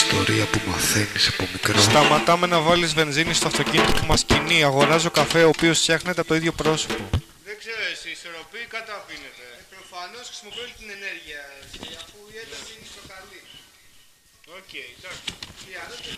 ιστορία που μαθαίνεις από μικρό. Σταματάμε να βάλεις βενζίνη στο αυτοκίνητο που μας κινεί. Αγοράζω καφέ ο οποίος φτιάχνεται από το ίδιο πρόσωπο. Δεν ξέρω εσύ, ισορροπεί κατά πίνεται. Ε, προφανώς χρησιμοποιώ την ενέργεια ε, αφού η ένταση είναι στο καλή. Οκ, εντάξει. Τι άλλο και.